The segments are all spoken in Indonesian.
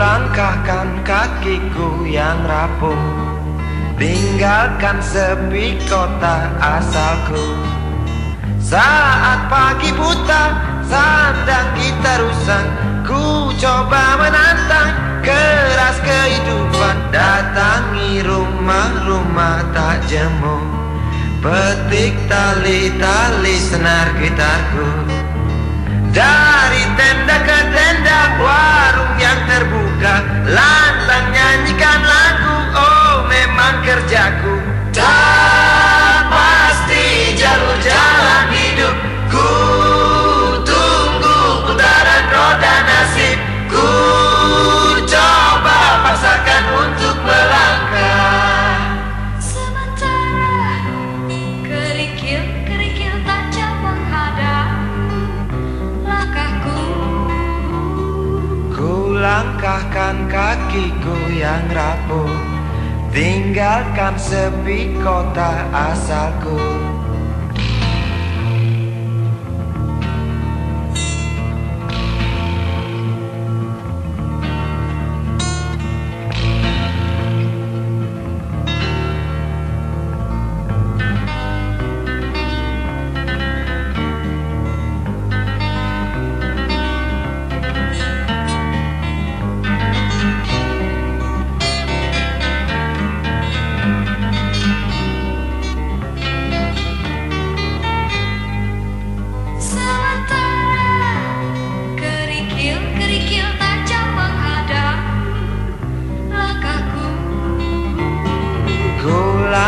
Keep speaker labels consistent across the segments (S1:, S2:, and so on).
S1: Langkahkan kakiku yang rapuh. Tinggalkan sepi kota asalku. Saat pagi buta Sandang kita rusak. Ku coba menantang Keras kehidupan. Datangi rumah-rumah tak jemu Petik tali-tali senar gitarku. Dari tenda ke tenda Lantang nyanyikan lagu Oh memang kerjaku Ku langkahkan kakiku yang rapuh. Tinggalkan sepi kota asalku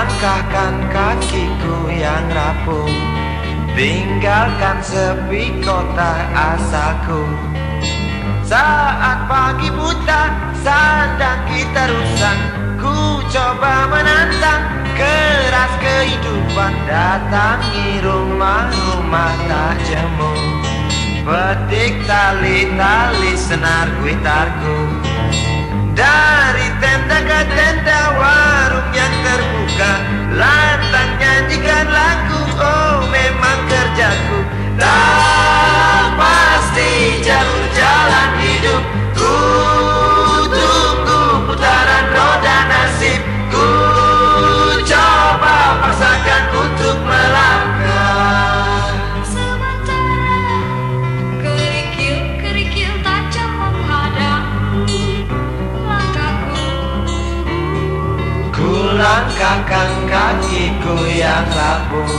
S1: langkahkan kakiku yang rapuh. Tinggalkan sepi kota asalku. Saat pagi buta Sandang kita rusak. Ku coba menantang Keras kehidupan Datangi rumah-rumah tak jemu. Petik tali-tali senar gitarku dari tenda ke tenda warung yang langkahkan kakiku yang rapuh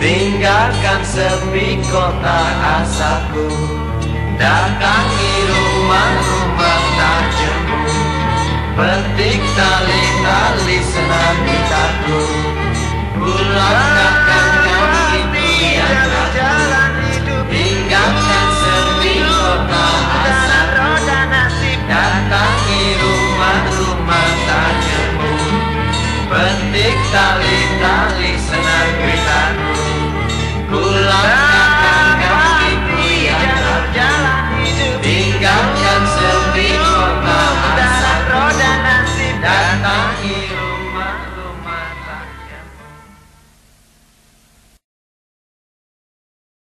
S1: Tinggalkan sepi kota asalku Datangi rumah-rumah tak jemu Petik tali-tali Petik tali-tali senar beritamu Kulangkan kakiku yang terjalan Tinggalkan sepi kota masa. Datangi